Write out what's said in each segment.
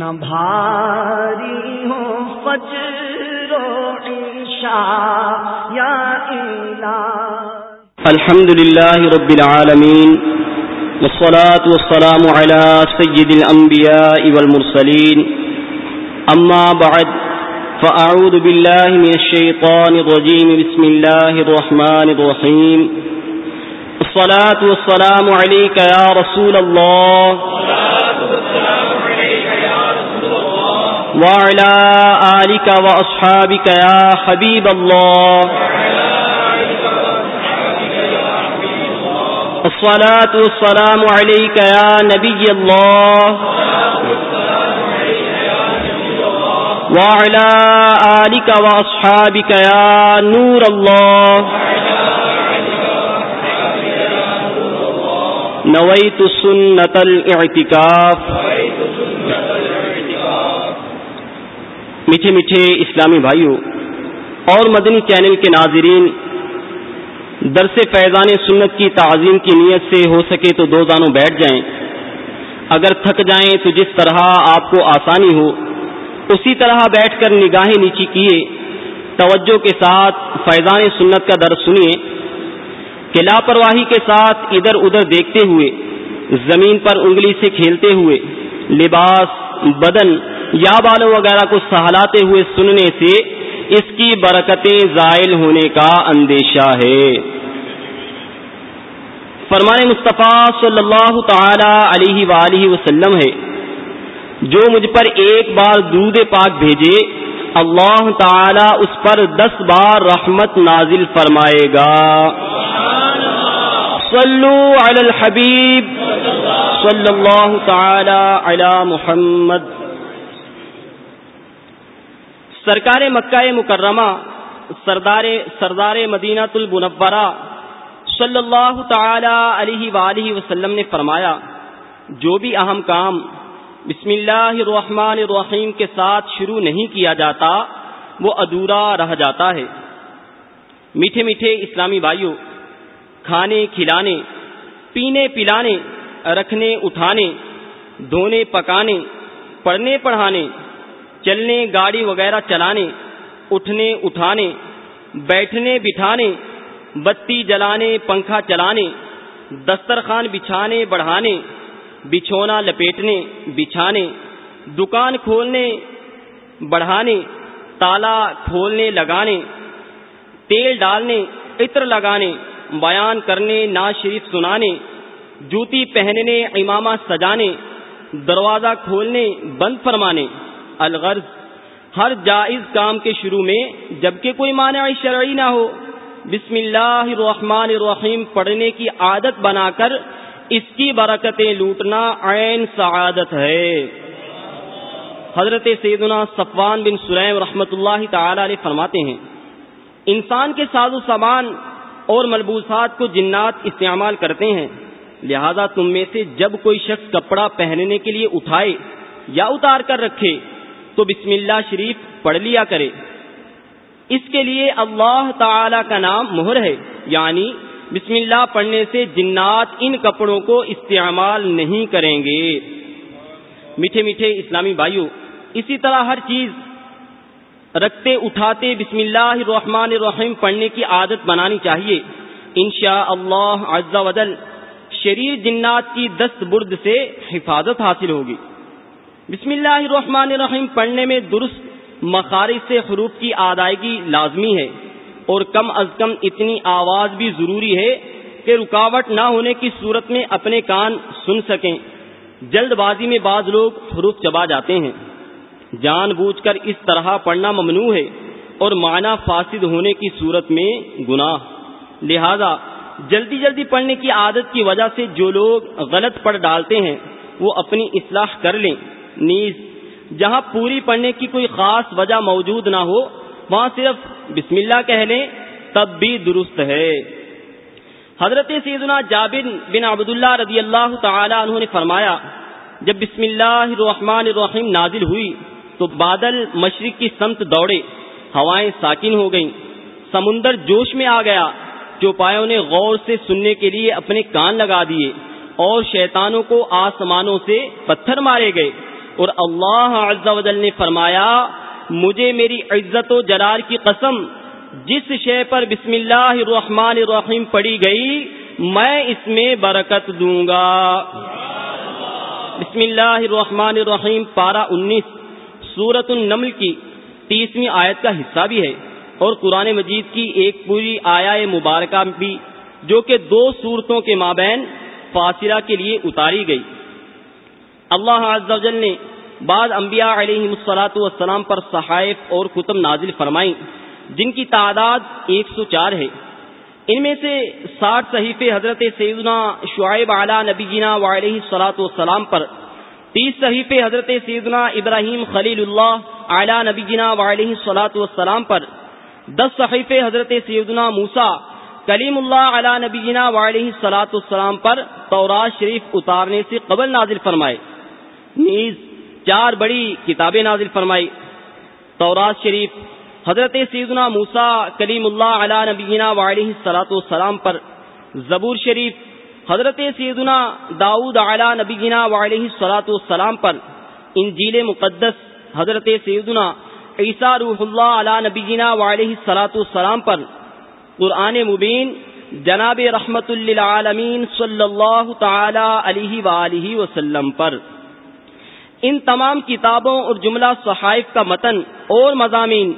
نہ بھاری ہو فجر و عشاء یا الہ۔ الحمد لله رب العالمين والصلاة والسلام على سيد الأنبياء والمرسلين أما بعد فأعوذ بالله من الشيطان الرجيم بسم الله الرحمن الرحيم الصلاة والسلام عليك يا رسول الله وعلى آلك وأصحابك يا حبيب الله. الصلاة والسلام عليك يا نبي الله. وعلى آلك وأصحابك يا نور الله. نويت سنة الاعتكاف میٹھے میٹھے اسلامی بھائیوں اور مدنی چینل کے ناظرین، درس فیضان سنت کی تعظیم کی نیت سے ہو سکے تو دو دانوں بیٹھ جائیں۔ اگر تھک جائیں تو جس طرح آپ کو آسانی ہو، اسی طرح بیٹھ کر نگاہیں نیچی کیے، توجہ کے ساتھ فیضان سنت کا درس سنیے۔ کہ لاپرواہی کے ساتھ ادھر ادھر دیکھتے ہوئے، زمین پر انگلی سے کھیلتے ہوئے، لباس، بدن یا بالوں وغیرہ کو سہلاتے ہوئے سننے سے اس کی برکتیں زائل ہونے کا اندیشہ ہے۔ فرمان مصطفیٰ صلی اللہ تعالی علیہ وآلہ وسلم ہے، جو مجھ پر ایک بار دودھ پاک بھیجے، اللہ تعالی اس پر دس بار رحمت نازل فرمائے گا۔ صلو علی الحبیب صلی اللہ تعالی علی محمد۔ سرکار مکہ مکرمہ سردار سردار مدینہ المنورہ صلی اللہ تعالی علیہ وآلہ وسلم نے فرمایا، جو بھی اہم کام بسم اللہ الرحمن الرحیم کے ساتھ شروع نہیں کیا جاتا، وہ ادھورا رہ جاتا ہے۔ میٹھے میٹھے اسلامی بھائیوں کھانے، کھلانے، پینے، پلانے، رکھنے، اٹھانے، دھونے، پکانے، پڑھنے، پڑھانے چلنے، گاڑی وغیرہ چلانے، اٹھنے، اٹھانے، بیٹھنے، بٹھانے، بتی جلانے، پنکھا چلانے، دسترخوان بچھانے، بڑھانے، بچھونا، لپیٹنے، بچھانے، دکان کھولنے، بڑھانے، تالا کھولنے، لگانے، تیل ڈالنے، عطر لگانے، بیان کرنے نا شریف سنانے، جوتی پہننے، امامہ سجانے، دروازہ کھولنے، بند فرمانے۔ الغرض، ہر جائز کام کے شروع میں جبکہ کوئی مانع شرعی نہ ہو، بسم اللہ الرحمن الرحیم پڑھنے کی عادت بنا کر اس کی برکتیں لوٹنا عین سعادت ہے۔ حضرت سیدنا صفوان بن سلیم رحمۃ اللہ تعالی علیہ فرماتے ہیں، انسان کے ساز و سامان اور ملبوسات کو جنات استعمال کرتے ہیں، لہذا تم میں سے جب کوئی شخص کپڑا پہننے کے لیے اٹھائے یا اتار کر رکھے تو بسم اللہ شریف پڑھ لیا کرے۔ اس کے لیے اللہ تعالی کا نام مہر ہے یعنی بسم اللہ پڑھنے سے جنات ان کپڑوں کو استعمال نہیں کریں گے۔ میٹھے میٹھے اسلامی بھائیوں اسی طرح ہر چیز رکھتے، اٹھاتے بسم اللہ الرحمن الرحیم پڑھنے کی عادت بنانی چاہیے۔ انشاء اللہ عز و جل شریر جنات کی دست برد سے حفاظت حاصل ہوگی۔ بسم اللہ الرحمن الرحیم، پڑھنے میں درست مخارج سے حروف کی ادائیگی لازمی ہے اور کم از کم اتنی آواز بھی ضروری ہے کہ رکاوٹ نہ ہونے کی صورت میں اپنے کان سن سکیں۔ جلد بازی میں بعض لوگ حروف چبا جاتے ہیں۔ جان بوجھ کر اس طرح پڑھنا ممنوع ہے اور معنی فاسد ہونے کی صورت میں گناہ۔ لہذا جلدی جلدی پڑھنے کی عادت کی وجہ سے جو لوگ غلط پڑھ ڈالتے ہیں، وہ اپنی اصلاح کر لیں۔ نیز جہاں پوری پڑھنے کی کوئی خاص وجہ موجود نہ ہو، وہاں صرف بسم اللہ کہہ لیں، تب بھی درست ہے۔ حضرت سیدنا جابر بن عبداللہ رضی اللہ تعالی عنہ نے فرمایا، جب بسم اللہ الرحمن الرحیم نازل ہوئی، تو بادل مشرق کی سمت دوڑے، ہوائیں ساکن ہو گئیں، سمندر جوش میں آ گیا جو پایوں نے غور سے سننے کے لیے اپنے کان لگا دیے، اور شیطانوں کو آسمانوں سے پتھر مارے گئے۔ اور اللہ عز و جل نے فرمایا، مجھے میری عزت و جلال کی قسم، جس شے پر بسم اللہ الرحمن الرحیم پڑی گئی، میں اس میں برکت دوں گا۔ بسم اللہ الرحمن الرحیم، پارہ انیس سورت النمل کی تیسویں آیت کا حصہ بھی ہے۔ اور قرآن مجید کی ایک پوری آیا مبارکہ بھی، جو کہ دو صورتوں کے مابین فاصلہ کے لیے اتاری گئی۔ اللہ عز و جل نے بعض انبیاء علیہ مسلاط والسلام پر صحائف اور کتب نازل فرمائی جن کی تعداد ایک سو چار ہے۔ ان میں سے ساٹھ صحیفے حضرت سیدنا شعیب اعلیٰ نبی جینا علیہ سلاۃ والسلام پر، تیس صحیفے حضرت سیدنا ابراہیم خلیل اللہ اعلیٰ نبی جینا علیہ سلاۃ والسلام پر، دس صحیفے حضرت سیدنا موسا کلیم اللہ علیہ نبی جینا علیہ سلاۃ والسلام پر تورات شریف اتارنے سے قبل نازل فرمائے۔ نیز چار بڑی کتابیں نازل فرمائی۔ تورات شریف، حضرت سیدنا موسا کلیم اللہ علیہ نبینا علیہ سلاۃ والسلام پر زبور شریف، حضرت سیدنا داود علیہ نبینا علیہ سلاۃ والسلام پر انجیل مقدس، حضرت سیدنا عیسیٰ روح اللہ علیہ نبینا علیہ سلاۃ والسلام پر قرآن مبین، جناب رحمت للعالمین صلی اللہ تعالی علیہ وآلہ وسلم پر۔ ان تمام کتابوں اور جملہ صحائف کا متن اور مضامین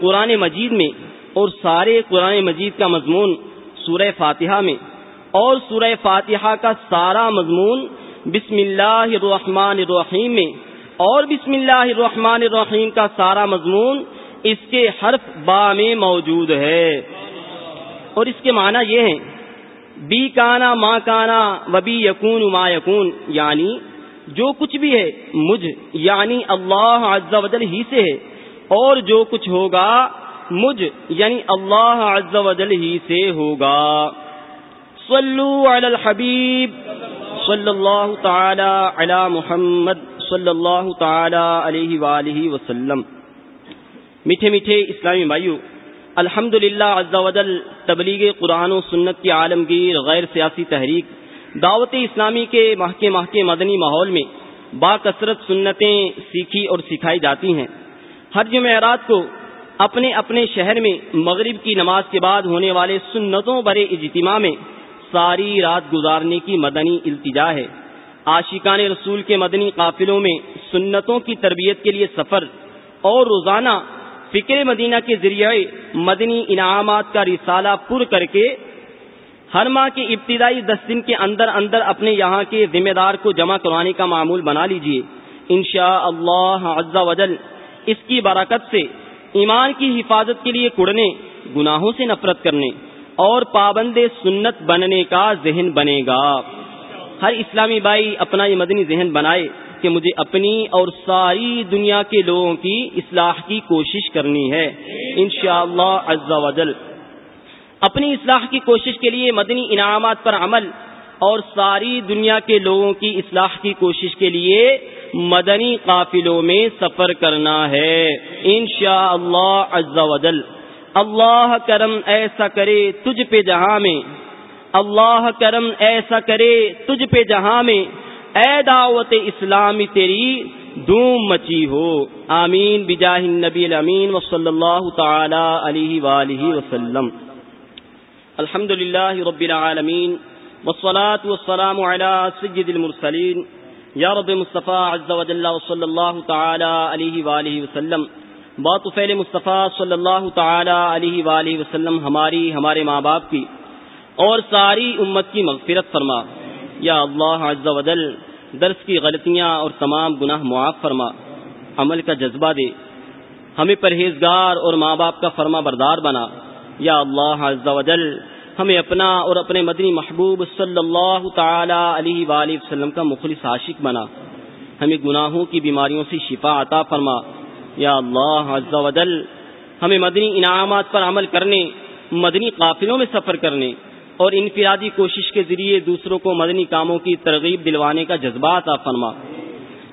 قرآن مجید میں اور سارے قرآن مجید کا مضمون سورہ فاتحہ میں اور سورہ فاتحہ کا سارا مضمون بسم اللہ الرحمن الرحیم میں اور بسم اللہ الرحمن الرحیم کا سارا مضمون اس کے حرف با میں موجود ہے۔ اور اس کے معنی یہ ہیں، بی کانا ماں کانا وبی یقون ما یقون یعنی جو کچھ بھی ہے، مجھ یعنی اللہ عز و جل ہی سے ہے۔ اور جو کچھ ہوگا، مجھ یعنی اللہ عز و جل ہی سے ہوگا۔ صلو علی الحبیب صلی اللہ تعالی علی محمد صلی اللہ تعالی علیہ وآلہ وسلم۔ میٹھے میٹھے اسلامی بھائیو الحمد للہ جل تبلیغ قرآن و سنت کی عالمگیر غیر سیاسی تحریک دعوت اسلامی کے ماہ کے ماہ کے مدنی ماحول میں با کثرت سنتیں سیکھی اور سکھائی جاتی ہیں۔ ہر جمعرات کو اپنے اپنے شہر میں مغرب کی نماز کے بعد ہونے والے سنتوں برے اجتماع میں ساری رات گزارنے کی مدنی التجا ہے۔ عاشقان رسول کے مدنی قافلوں میں سنتوں کی تربیت کے لیے سفر اور روزانہ فکر مدینہ کے ذریعے مدنی انعامات کا رسالہ پر کر کے ہر ماہ کے ابتدائی دس دن کے اندر اندر اپنے یہاں کے ذمہ دار کو جمع کروانے کا معمول بنا لیجیے۔ انشاء اللہ عز و جل اس کی برکت سے ایمان کی حفاظت کے لیے کڑنے، گناہوں سے نفرت کرنے اور پابند سنت بننے کا ذہن بنے گا۔ ہر اسلامی بھائی اپنا یہ مدنی ذہن بنائے کہ مجھے اپنی اور ساری دنیا کے لوگوں کی اصلاح کی کوشش کرنی ہے۔ انشاءاللہ عز و جل۔ اپنی اصلاح کی کوشش کے لیے مدنی انعامات پر عمل اور ساری دنیا کے لوگوں کی اصلاح کی کوشش کے لیے مدنی قافلوں میں سفر کرنا ہے۔ انشاء اللہ عز و جل اللہ کرم ایسا کرے تجھ پہ جہاں میں۔ اللہ کرم ایسا کرے تجھ پہ جہاں میں۔ اے دعوت اسلامی تیری دھوم مچی ہو۔ آمین۔ بجاہ النبی الامین و صلی اللہ تعالی علیہ وآلہ وسلم۔ الحمد لله رب العالمين والصلاة والسلام على سجد المرسلين. يا رب مصطفى عز وجل وصلى الله تعالى عليه وآله وسلم. باطفیل مصطفیٰ صلی اللہ تعالی علیہ وآلہ وسلم ہماری، ہمارے ماں باپ کی. اور ساری امت کی مغفرت فرما. یا اللہ عز و جل درس کی غلطیاں اور تمام گناہ معاف فرما. عمل کا جذبہ دے. ہمیں پرہیزگار اور ماں باپ کا فرما بردار بنا. یا اللہ عز و جل، ہمیں اپنا اور اپنے مدنی محبوب صلی اللہ تعالی علیہ وآلہ وسلم کا مخلص عاشق بنا۔ ہمیں گناہوں کی بیماریوں سے شفا عطا فرما۔ یا اللہ عز و جل، ہمیں مدنی انعامات پر عمل کرنے، مدنی قافلوں میں سفر کرنے اور انفرادی کوشش کے ذریعے دوسروں کو مدنی کاموں کی ترغیب دلوانے کا جذبہ عطا فرما۔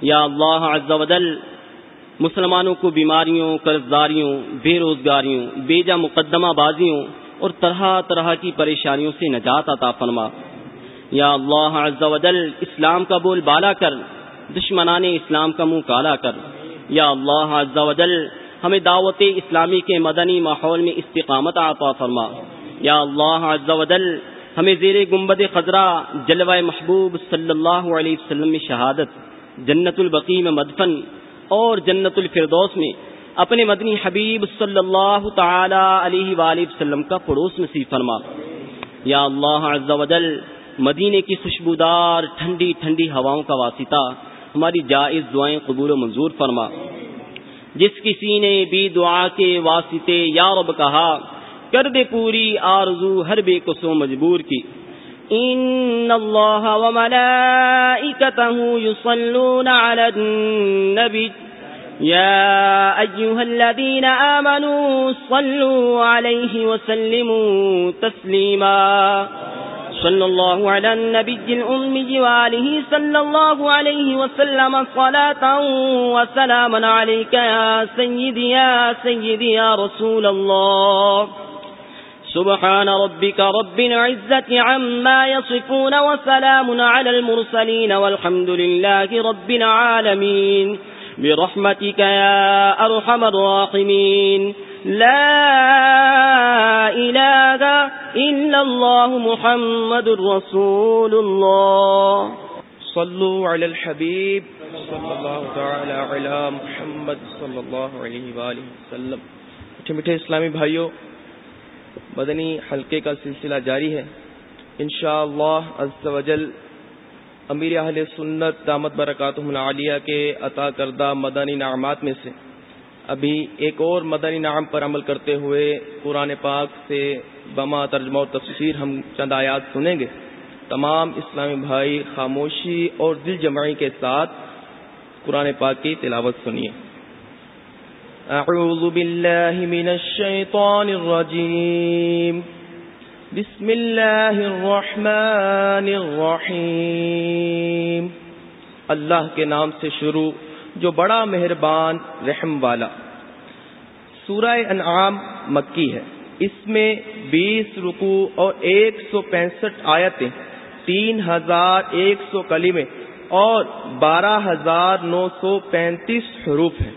یا اللہ عز و جل مسلمانوں کو بیماریوں قرض داریوں بے روزگاریوں، بیجا مقدمہ بازیوں اور طرح طرح کی پریشانیوں سے نجات عطا فرما۔ یا اللہ عز و جل، اسلام کا بول بالا کر، دشمنان اسلام کا منہ کالا کر۔ یا اللہ عز و جل، ہمیں دعوت اسلامی کے مدنی ماحول میں استقامت عطا فرما۔ یا اللہ عز و جل، ہمیں زیر گنبد خزرہ جلوہ محبوب صلی اللہ علیہ وسلم میں شہادت، جنت البقی میں مدفن اور جنت الفردوس میں اپنے مدنی حبیب صلی اللہ تعالی علیہ وآلہ وسلم کا پڑوس نصیب فرما۔ یا اللہ عز و جل مدینے کی خوشبودار، ٹھنڈی ٹھنڈی ہواؤں کا واسطہ ہماری جائز دعائیں قبول و منظور فرما۔ جس کسی نے بھی دعا کے واسطے یا رب کہا، کر دے پوری آرزو، ہر بے کسو مجبور کی۔ ان اللہ يصلون على النبي يا ايها الذين امنوا صلوا عليه وسلموا تسليما صلى الله على النبي الأمي وآله صلى الله عليه وسلم صلاة وسلاما عليك يا سيدي يا سيدي يا رسول الله سبحان ربك رب العزة عما يصفون وسلام على المرسلين والحمد لله رب العالمين برحمتك يا أرحم الراحمين لا إله إلا الله محمد رسول الله صلوا على الحبيب صلى الله تعالى على محمد صلى الله عليه وآله وسلم. اچھے میٹھے اسلامی بھائیوں مدنی حلقے کا سلسلہ جاری ہے۔ انشاءاللہ عز و جل امیر اہل سنت دامت برکاتہم العالیہ کے عطا کردہ مدنی نعمات میں سے ابھی ایک اور مدنی نام پر عمل کرتے ہوئے قرآن پاک سے بما ترجمہ اور تفسیر ہم چند آیات سنیں گے۔ تمام اسلامی بھائی خاموشی اور دل جمعی کے ساتھ قرآن پاک کی تلاوت سنیے۔ اعوذ باللہ من الشیطان الرجیم بسم اللہ الرحمن الرحیم اللہ کے نام سے شروع جو بڑا مہربان رحم والا. سورہ انعام مکی ہے. اس میں بیس رکو اور ایک سو پینسٹھ آیتیں، تین ہزار ایک سو کلیمیں اور بارہ ہزار نو سو پینتیس حروف ہیں۔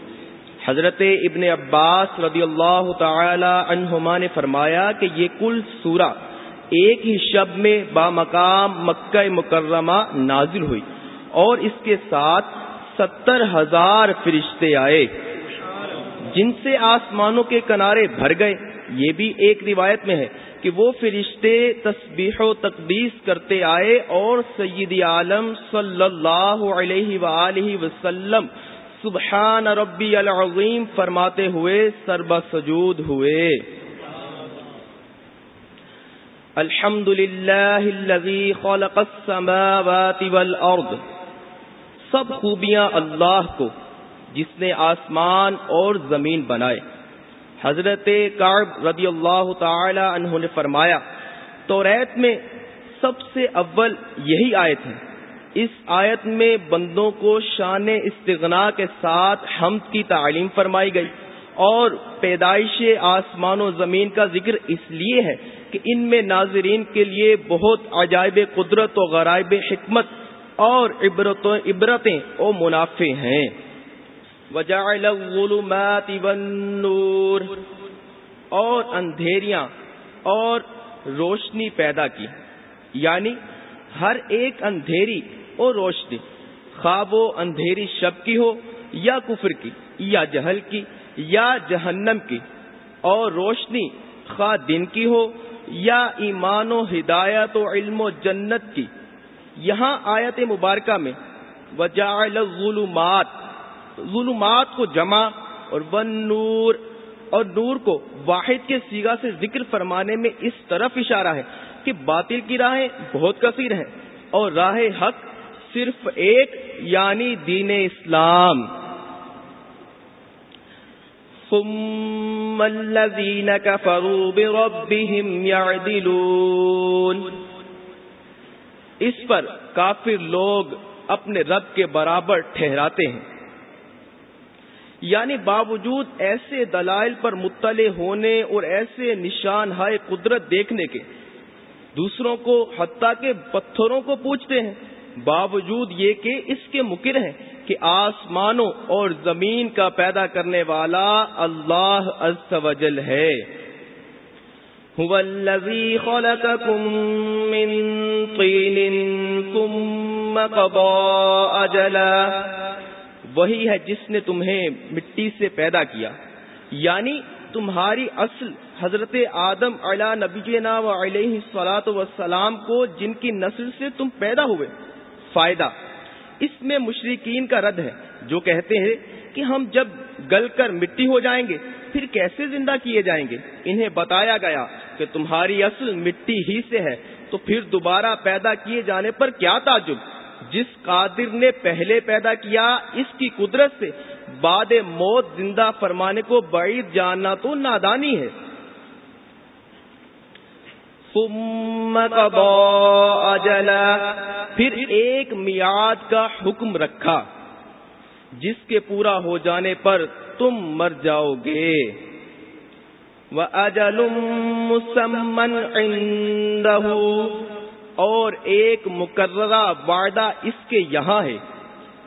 حضرت ابن عباس رضی اللہ تعالی عنہما نے فرمایا کہ یہ کل سورہ ایک ہی شب میں با مقام مکہ مکرمہ نازل ہوئی اور اس کے ساتھ ستر ہزار فرشتے آئے جن سے آسمانوں کے کنارے بھر گئے۔ یہ بھی ایک روایت میں ہے کہ وہ فرشتے تسبیح و تقدیس کرتے آئے اور سید عالم صلی اللہ علیہ وآلہ وسلم سبحان ربی العظیم فرماتے ہوئے سرب سجود ہوئے۔ الحمد للہ خلق السماوات والارض۔ سب خوبیاں اللہ کو، جس نے آسمان اور زمین بنائے۔ حضرت کارب رضی اللہ تعالی عنہ نے فرمایا، تو ریت میں سب سے اول یہی آیت ہے۔ اس آیت میں بندوں کو شان استغنا کے ساتھ حمد کی تعلیم فرمائی گئی اور پیدائش آسمان و زمین کا ذکر اس لیے ہے کہ ان میں ناظرین کے لیے بہت عجائب قدرت و غرائب حکمت اور عبرتیں او منافع ہیں۔ وجعل الظلمات والنور اور اندھیریاں اور روشنی پیدا کی یعنی ہر ایک اندھیری اور روشنی، خواب و اندھیری شب کی ہو یا کفر کی، یا جہل کی، یا جہنم کی۔ اور روشنی خواہ دن کی ہو یا ایمان و ہدایت و علم و جنت کی۔ یہاں آیت مبارکہ میں، وجعل الظلمات، ظلمات کو جمع اور ون نور اور نور کو واحد کے سیگا سے ذکر فرمانے میں اس طرف اشارہ ہے کہ باطل کی راہیں بہت کثیر ہیں اور راہ حق صرف ایک یعنی دین اسلام۔ ثم الذين كفروا بربهم يعدلون اس پر کافر لوگ اپنے رب کے برابر ٹھہراتے ہیں۔ یعنی باوجود ایسے دلائل پر مطلع ہونے اور ایسے نشان ہائے قدرت دیکھنے کے، دوسروں کو حتیٰ کے پتھروں کو پوچھتے ہیں۔ باوجود یہ کہ اس کے مکر ہیں کہ آسمانوں اور زمین کا پیدا کرنے والا اللہ عز و جل ہے۔ هو الذي خلقكم من طين ثم قضى أجلا۔ وہی ہے جس نے تمہیں مٹی سے پیدا کیا۔ یعنی تمہاری اصل حضرت آدم علا نبی و علیہ سلاۃ وسلام کو جن کی نسل سے تم پیدا ہوئے۔ فائدہ۔ اس میں مشرقین کا رد ہے، جو کہتے ہیں کہ ہم جب گل کر مٹی ہو جائیں گے، پھر کیسے زندہ کیے جائیں گے؟ انہیں بتایا گیا کہ تمہاری اصل مٹی ہی سے ہے، تو پھر دوبارہ پیدا کیے جانے پر کیا تعجب؟ جس قادر نے پہلے پیدا کیا، اس کی قدرت سے بعد موت زندہ فرمانے کو بعید جاننا تو نادانی ہے۔ پھر ایک میاد کا حکم رکھا، جس کے پورا ہو جانے پر تم مر جاؤ گے۔ اجل مسمن اور ایک مقررہ وعدہ اس کے یہاں ہے،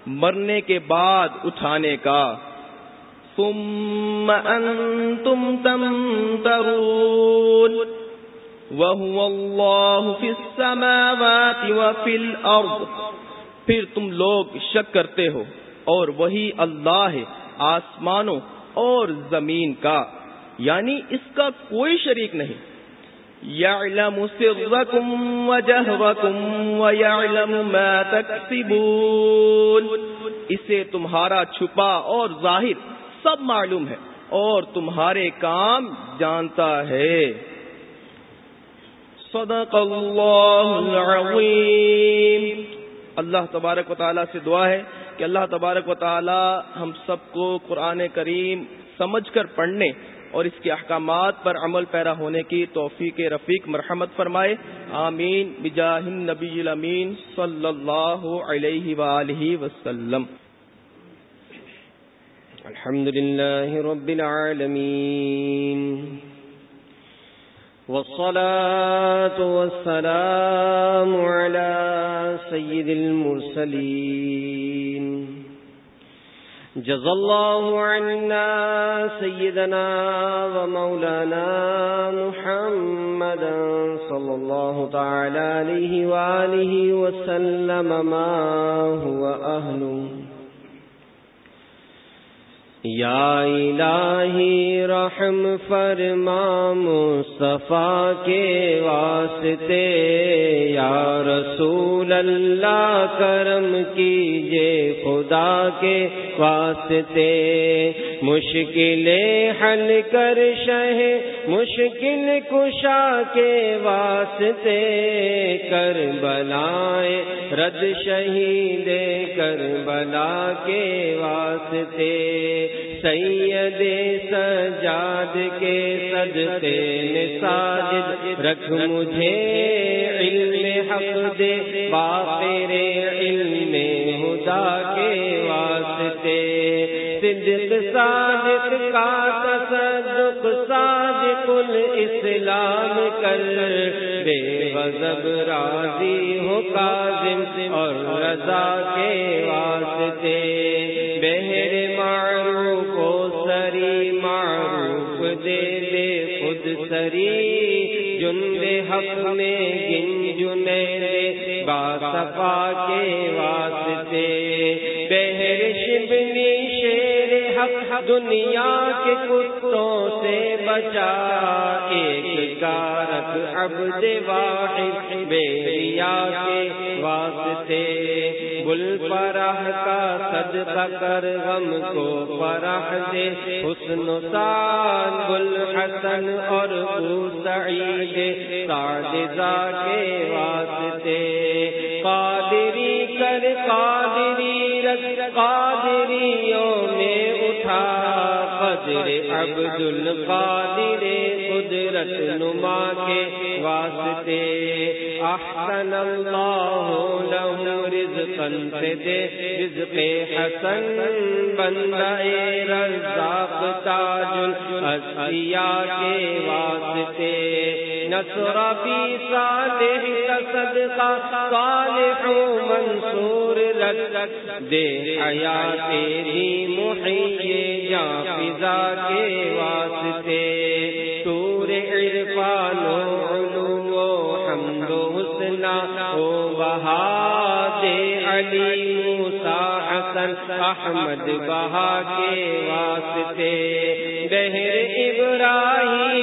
مرنے کے بعد اٹھانے کا۔ ثم انتم تمترون وهو الله في السماوات وفي الارض پھر تم لوگ شک کرتے ہو اور وہی اللہ ہے، آسمانوں اور زمین کا۔ یعنی اس کا کوئی شریک نہیں۔ يعلم سركم وجهركم ويعلم ما تكسبون اسے تمہارا چھپا اور ظاہر سب معلوم ہے اور تمہارے کام جانتا ہے۔ صدق اللہ العظیم اللہ تبارک و تعالیٰ سے دعا ہے کہ اللہ تبارک و تعالیٰ ہم سب کو قرآن کریم سمجھ کر پڑھنے اور اس کے احکامات پر عمل پیرا ہونے کی توفیق رفیق مرحمت فرمائے۔ آمین۔ بجاہ نبی الامین صلی اللہ علیہ وآلہ وسلم۔ الحمد لله رب العالمين والصلاة والسلام على سيد المرسلين. جزا الله عنا سيدنا ومولانا محمدا صلى الله تعالى عليه وآله وسلم ما هو أهله یا الہی رحم فرما مصطفیٰ کے واسطے، یا رسول اللہ کرم کیجے خدا کے واسطے۔ مشکل حل کر شہ، مشکل کشا کے واسطے۔ کر بلائے رد شہید کر بلا کے واسطے، سید سجاد کے صدقے ساجد رکھ مجھے علم حق دے، باقر علم خدا کے واسطے۔ صدق صادق کا تصدق صادق الاسلام کر۔ بے غضب راضی ہو کاظم اور رضا کے واسطے۔ بہر معروف و سری معروف دے دے خود سری۔ جن حق میں گن جنے با صفا کے واسطے۔ بہر شبنی دنیا کے کتوں سے بچا۔ ایک کارک عبد واحد بیریا کے واسطے۔ گل فرح کا صدقہ کر غم کو فرح دے۔ حسن سان گل حسن اور سعید سعدزا کے واسطے۔ قادری کر قادری رکھ، قادریوں میں اٹھا قدر عبد القادر قدرت نما کے واسطے۔ احسن اللہ لہم رزقا سے دے۔ رزق حسن بندہ رزاق تاج الاسیاء کے واسطے۔ نصر فی صالح صدقہ، صالح منصور رکھ۔ دے حیات دی محیے جا فضا کے واسطے۔ تور عرفان و علوم و حمد و حسنا او بہا دے علی موسیٰ حسن احمد بہا کے واسطے۔ بہر ابراہیم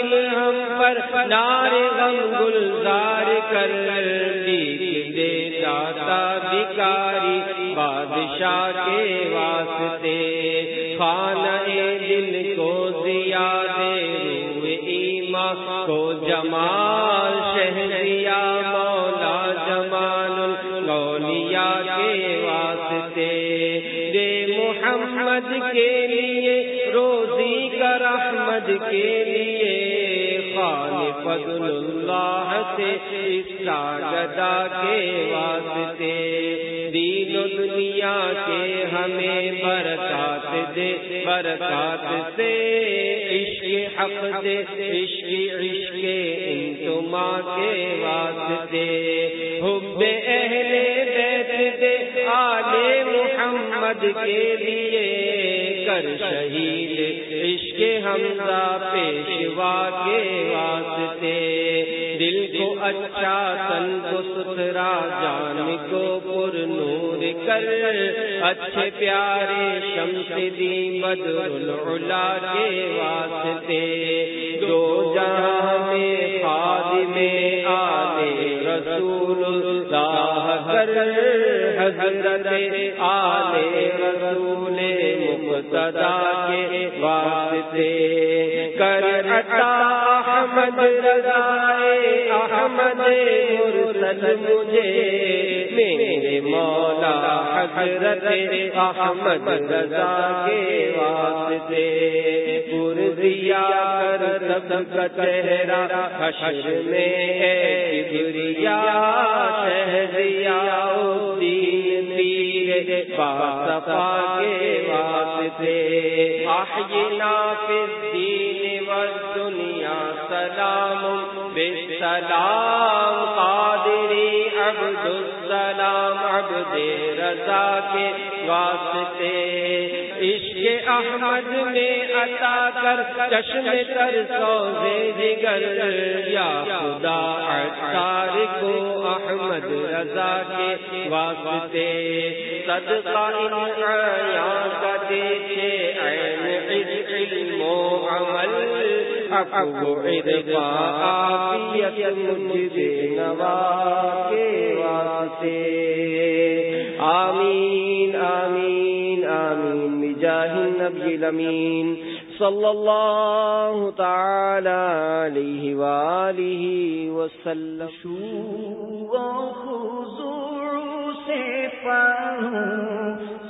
پر نار غم گلزار کر دیکھ دے داتا بیکاری بادشاہ کے واسطے خانہ برکات سے، عشق حق دے عشق عشق انتما کے واسطے۔ حب اہل بیت دے آل محمد کے لیے کر شہید، عشق حمزہ پیشوا کے واسطے۔ دل کو اچھا تن کو ستھرا جان کو پر نور کر اچھے پیارے شمس دی بدر العلا کے واسطے۔ دو جہاں میں خادم آلے رسول اللہ کر حضرت آلے رسول مقتدا کے واسطے۔ کر عطا احمد رضائے۔ احمد مرسل مجھے۔ میرے مولا حضرت احمد رضا کے واسطے۔ پر دیا کر سب کا چہرہ حشر میں۔ ہے کبریا شہریا دین۔ تیر باصفا کے واسطے۔ احینا فی الدین والدنیا سلام بالسلام قادری عبد السلام عبد رضا کے واسطے۔ عشق احمد میں عطا کر چشم تر سوزے جگر یا خدا اچار کو احمد رضا کے واسطے صدقہ ان آیا کا دیکھے عین علم و عمل افو عرفا آفیت مجھے نوا کے واسطے۔ آمین آمین۔ بجاہ النبی الامین صلی اللہ تعالی علیہ وآلہ وسلم. شو و سے پڑھوں